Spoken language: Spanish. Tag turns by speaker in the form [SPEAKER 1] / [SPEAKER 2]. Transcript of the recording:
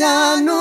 [SPEAKER 1] ya no